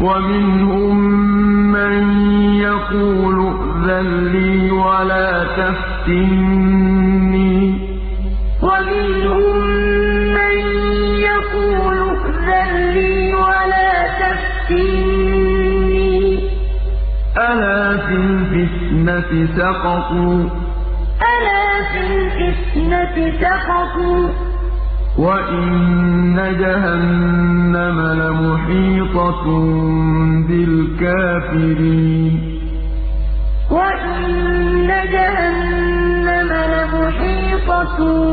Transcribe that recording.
وَمِنْهُم مَّن يَقُولُ ائْذَن لِّي وَلَا تَفْتِنِّي ۚ. أَلَا فِي الْفِتْنَةِ سَقَطُوا ۗ. وَإِنَّ جَهَنَّمَ لَمُحِيطَةٌ بِالْكَافِرِينَ الْفِتْنَةِ سَقَطُوا ۗ وَإِنَّ جَهَنَّمَ لَمُحِيطَةٌ بِالْكَافِرِينَ